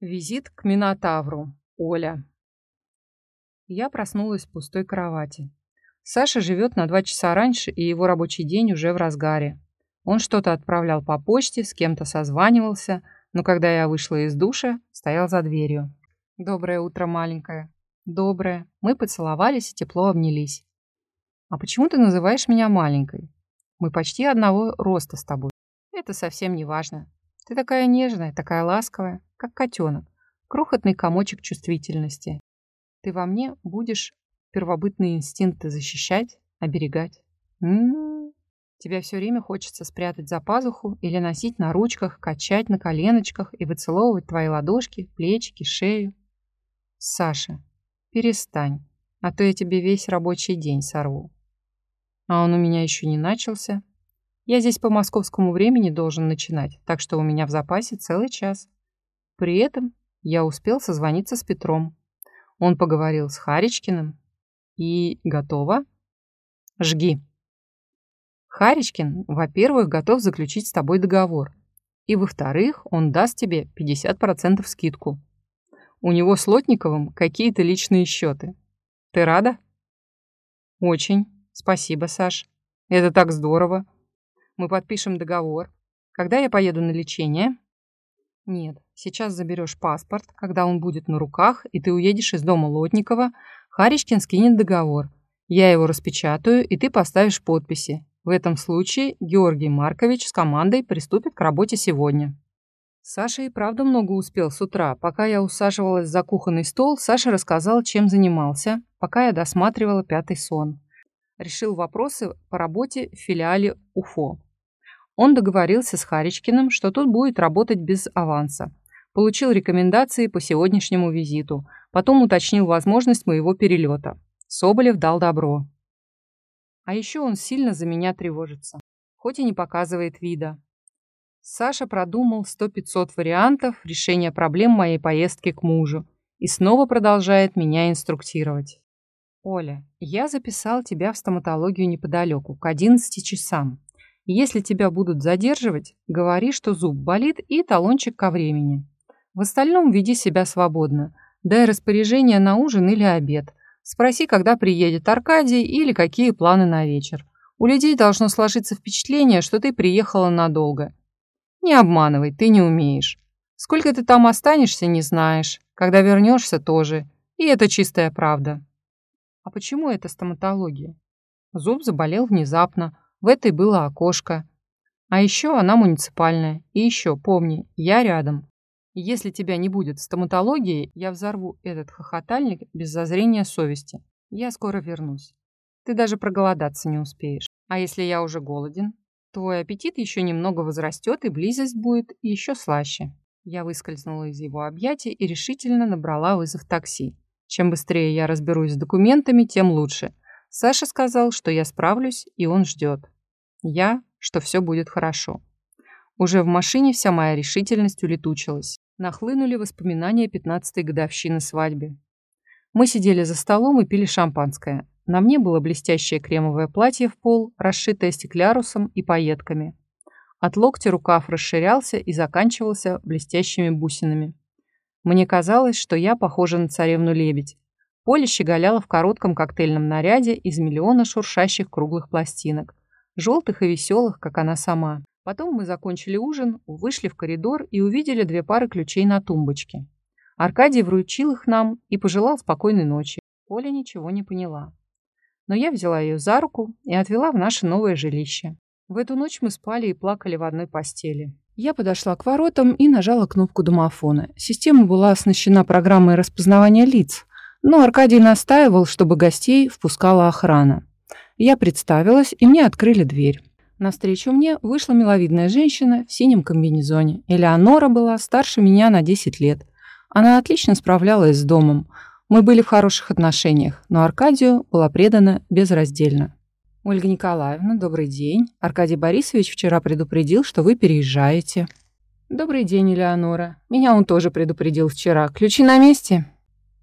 Визит к Минотавру. Оля. Я проснулась в пустой кровати. Саша живет на два часа раньше, и его рабочий день уже в разгаре. Он что-то отправлял по почте, с кем-то созванивался, но когда я вышла из душа, стоял за дверью. «Доброе утро, маленькая». «Доброе». Мы поцеловались и тепло обнялись. «А почему ты называешь меня маленькой? Мы почти одного роста с тобой. Это совсем не важно. Ты такая нежная, такая ласковая как котенок, крохотный комочек чувствительности. Ты во мне будешь первобытные инстинкты защищать, оберегать. М-м-м. Тебя все время хочется спрятать за пазуху или носить на ручках, качать на коленочках и выцеловывать твои ладошки, плечики, шею. Саша, перестань, а то я тебе весь рабочий день сорву. А он у меня еще не начался. Я здесь по московскому времени должен начинать, так что у меня в запасе целый час. При этом я успел созвониться с Петром. Он поговорил с Харичкиным и готово. Жги. Харичкин, во-первых, готов заключить с тобой договор. И, во-вторых, он даст тебе 50% скидку. У него с Лотниковым какие-то личные счеты. Ты рада? Очень. Спасибо, Саш. Это так здорово. Мы подпишем договор. Когда я поеду на лечение? Нет, сейчас заберешь паспорт, когда он будет на руках, и ты уедешь из дома Лотникова, Харичкин скинет договор. Я его распечатаю, и ты поставишь подписи. В этом случае Георгий Маркович с командой приступит к работе сегодня. Саша и правда много успел с утра. Пока я усаживалась за кухонный стол, Саша рассказал, чем занимался, пока я досматривала пятый сон. Решил вопросы по работе в филиале УФО. Он договорился с Харичкиным, что тот будет работать без аванса. Получил рекомендации по сегодняшнему визиту. Потом уточнил возможность моего перелета. Соболев дал добро. А еще он сильно за меня тревожится. Хоть и не показывает вида. Саша продумал сто-пятьсот вариантов решения проблем моей поездки к мужу и снова продолжает меня инструктировать. «Оля, я записал тебя в стоматологию неподалеку, к 11 часам. Если тебя будут задерживать, говори, что зуб болит и талончик ко времени. В остальном веди себя свободно. Дай распоряжение на ужин или обед. Спроси, когда приедет Аркадий или какие планы на вечер. У людей должно сложиться впечатление, что ты приехала надолго. Не обманывай, ты не умеешь. Сколько ты там останешься, не знаешь. Когда вернешься, тоже. И это чистая правда. А почему это стоматология? Зуб заболел внезапно. В этой было окошко. А еще она муниципальная. И еще, помни, я рядом. Если тебя не будет стоматологии, я взорву этот хохотальник без зазрения совести. Я скоро вернусь. Ты даже проголодаться не успеешь. А если я уже голоден? Твой аппетит еще немного возрастет, и близость будет еще слаще. Я выскользнула из его объятий и решительно набрала вызов такси. Чем быстрее я разберусь с документами, тем лучше. Саша сказал, что я справлюсь, и он ждет. Я, что все будет хорошо. Уже в машине вся моя решительность улетучилась. Нахлынули воспоминания 15-й годовщины свадьбы. Мы сидели за столом и пили шампанское. На мне было блестящее кремовое платье в пол, расшитое стеклярусом и пайетками. От локтя рукав расширялся и заканчивался блестящими бусинами. Мне казалось, что я похожа на царевну-лебедь. Поле щеголяло в коротком коктейльном наряде из миллиона шуршащих круглых пластинок желтых и веселых, как она сама. Потом мы закончили ужин, вышли в коридор и увидели две пары ключей на тумбочке. Аркадий вручил их нам и пожелал спокойной ночи. Оля ничего не поняла. Но я взяла ее за руку и отвела в наше новое жилище. В эту ночь мы спали и плакали в одной постели. Я подошла к воротам и нажала кнопку домофона. Система была оснащена программой распознавания лиц, но Аркадий настаивал, чтобы гостей впускала охрана. Я представилась, и мне открыли дверь. Навстречу мне вышла миловидная женщина в синем комбинезоне. Элеонора была старше меня на 10 лет. Она отлично справлялась с домом. Мы были в хороших отношениях, но Аркадию была предана безраздельно. «Ольга Николаевна, добрый день. Аркадий Борисович вчера предупредил, что вы переезжаете». «Добрый день, Элеонора. Меня он тоже предупредил вчера. Ключи на месте?»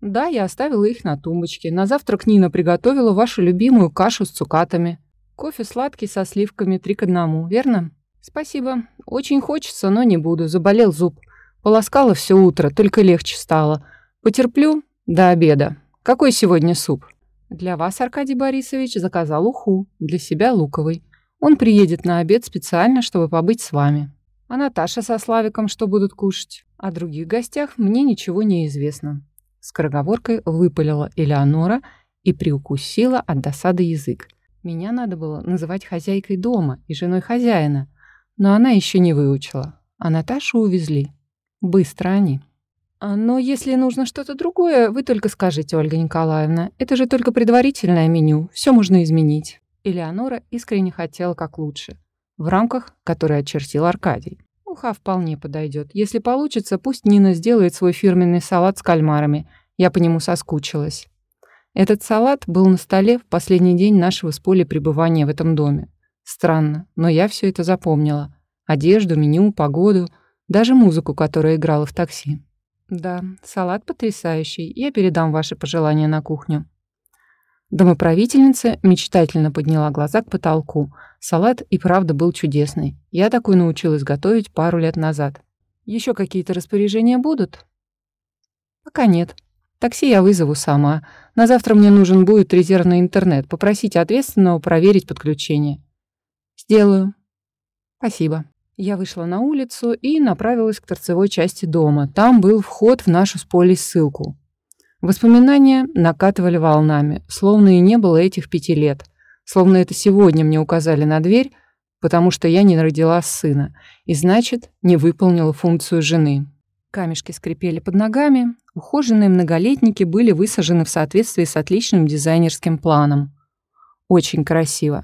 Да, я оставила их на тумбочке. На завтрак Нина приготовила вашу любимую кашу с цукатами. Кофе сладкий со сливками три к одному, верно? Спасибо. Очень хочется, но не буду. Заболел зуб. Полоскала все утро, только легче стало. Потерплю до обеда. Какой сегодня суп? Для вас Аркадий Борисович заказал уху, для себя луковый. Он приедет на обед специально, чтобы побыть с вами. А Наташа со Славиком что будут кушать? О других гостях мне ничего не известно. Скороговоркой выпалила Элеонора и приукусила от досады язык. Меня надо было называть хозяйкой дома и женой хозяина, но она еще не выучила. А Наташу увезли. Быстро они. А, но если нужно что-то другое, вы только скажите, Ольга Николаевна. Это же только предварительное меню. Все можно изменить. Элеонора искренне хотела как лучше. В рамках, которые очертил Аркадий. Уха вполне подойдет. Если получится, пусть Нина сделает свой фирменный салат с кальмарами. Я по нему соскучилась. Этот салат был на столе в последний день нашего с Полей пребывания в этом доме. Странно, но я все это запомнила. Одежду, меню, погоду — даже музыку, которая играла в такси. Да, салат потрясающий. Я передам ваши пожелания на кухню. Домоправительница мечтательно подняла глаза к потолку. Салат и правда был чудесный. Я такой научилась готовить пару лет назад. Еще какие-то распоряжения будут? Пока нет. Такси я вызову сама. На завтра мне нужен будет резервный интернет. Попросите ответственного проверить подключение. Сделаю. Спасибо. Я вышла на улицу и направилась к торцевой части дома. Там был вход в нашу с Полей ссылку. Воспоминания накатывали волнами, словно и не было этих пяти лет. Словно это сегодня мне указали на дверь, потому что я не родила сына, и значит, не выполнила функцию жены. Камешки скрипели под ногами, ухоженные многолетники были высажены в соответствии с отличным дизайнерским планом. Очень красиво.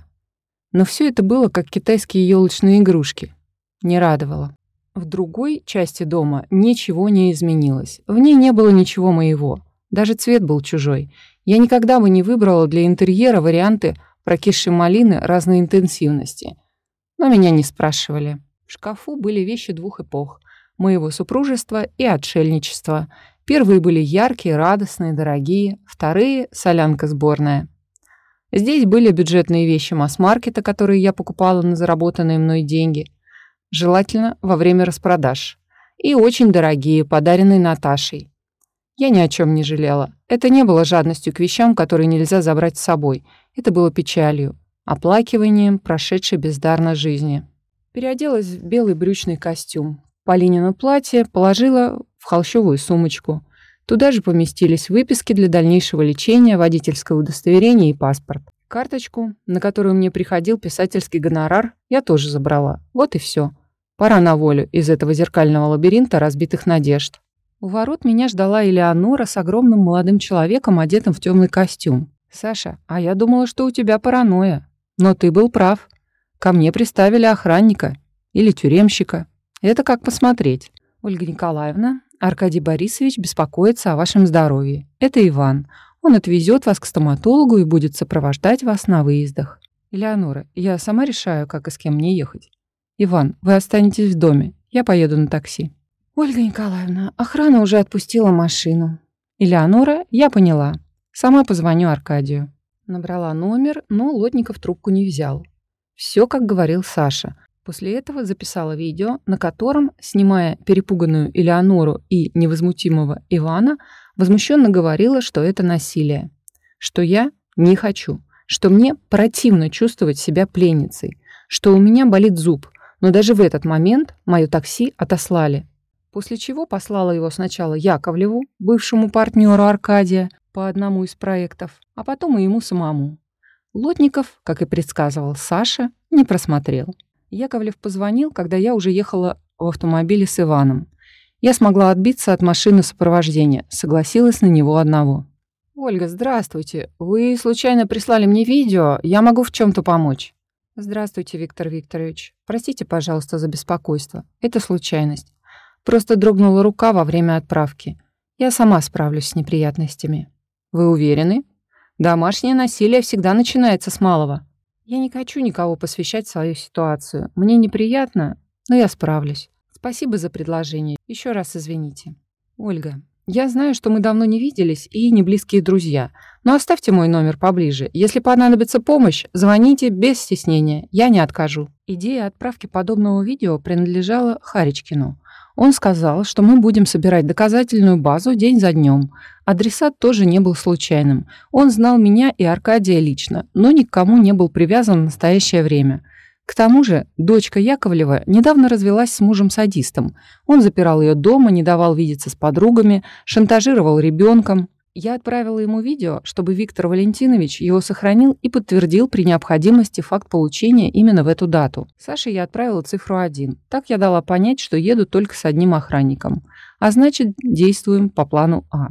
Но все это было как китайские елочные игрушки не радовало. В другой части дома ничего не изменилось. В ней не было ничего моего. Даже цвет был чужой. Я никогда бы не выбрала для интерьера варианты прокисшей малины разной интенсивности. Но меня не спрашивали. В шкафу были вещи двух эпох. Моего супружества и отшельничества. Первые были яркие, радостные, дорогие. Вторые — солянка сборная. Здесь были бюджетные вещи масс-маркета, которые я покупала на заработанные мной деньги — желательно во время распродаж, и очень дорогие, подаренные Наташей. Я ни о чем не жалела. Это не было жадностью к вещам, которые нельзя забрать с собой. Это было печалью, оплакиванием прошедшей бездарно жизни. Переоделась в белый брючный костюм. Полинину платье положила в холщовую сумочку. Туда же поместились выписки для дальнейшего лечения, водительское удостоверение и паспорт. Карточку, на которую мне приходил писательский гонорар, я тоже забрала. Вот и все. Пора на волю из этого зеркального лабиринта разбитых надежд. У ворот меня ждала Элеонора с огромным молодым человеком, одетым в темный костюм. «Саша, а я думала, что у тебя паранойя. Но ты был прав. Ко мне приставили охранника. Или тюремщика. Это как посмотреть. Ольга Николаевна, Аркадий Борисович беспокоится о вашем здоровье. Это Иван. Он отвезет вас к стоматологу и будет сопровождать вас на выездах. Элеонора, я сама решаю, как и с кем мне ехать. «Иван, вы останетесь в доме. Я поеду на такси». «Ольга Николаевна, охрана уже отпустила машину». «Элеонора, я поняла. Сама позвоню Аркадию». Набрала номер, но Лотников трубку не взял. Все, как говорил Саша. После этого записала видео, на котором, снимая перепуганную Элеонору и невозмутимого Ивана, возмущенно говорила, что это насилие. Что я не хочу. Что мне противно чувствовать себя пленницей. Что у меня болит зуб – но даже в этот момент мое такси отослали. После чего послала его сначала Яковлеву, бывшему партнеру Аркадия, по одному из проектов, а потом и ему самому. Лотников, как и предсказывал Саша, не просмотрел. Яковлев позвонил, когда я уже ехала в автомобиле с Иваном. Я смогла отбиться от машины сопровождения, согласилась на него одного. «Ольга, здравствуйте. Вы случайно прислали мне видео? Я могу в чем то помочь?» «Здравствуйте, Виктор Викторович. Простите, пожалуйста, за беспокойство. Это случайность. Просто дрогнула рука во время отправки. Я сама справлюсь с неприятностями». «Вы уверены? Домашнее насилие всегда начинается с малого. Я не хочу никого посвящать свою ситуацию. Мне неприятно, но я справлюсь. Спасибо за предложение. Еще раз извините. Ольга, я знаю, что мы давно не виделись и не близкие друзья, но оставьте мой номер поближе. Если понадобится помощь, звоните без стеснения, я не откажу. Идея отправки подобного видео принадлежала Харичкину. Он сказал, что мы будем собирать доказательную базу день за днем. Адресат тоже не был случайным. Он знал меня и Аркадия лично, но ни к кому не был привязан в настоящее время. К тому же, дочка Яковлева недавно развелась с мужем-садистом. Он запирал ее дома, не давал видеться с подругами, шантажировал ребенком. Я отправила ему видео, чтобы Виктор Валентинович его сохранил и подтвердил при необходимости факт получения именно в эту дату. Саше я отправила цифру 1. Так я дала понять, что еду только с одним охранником. А значит, действуем по плану А.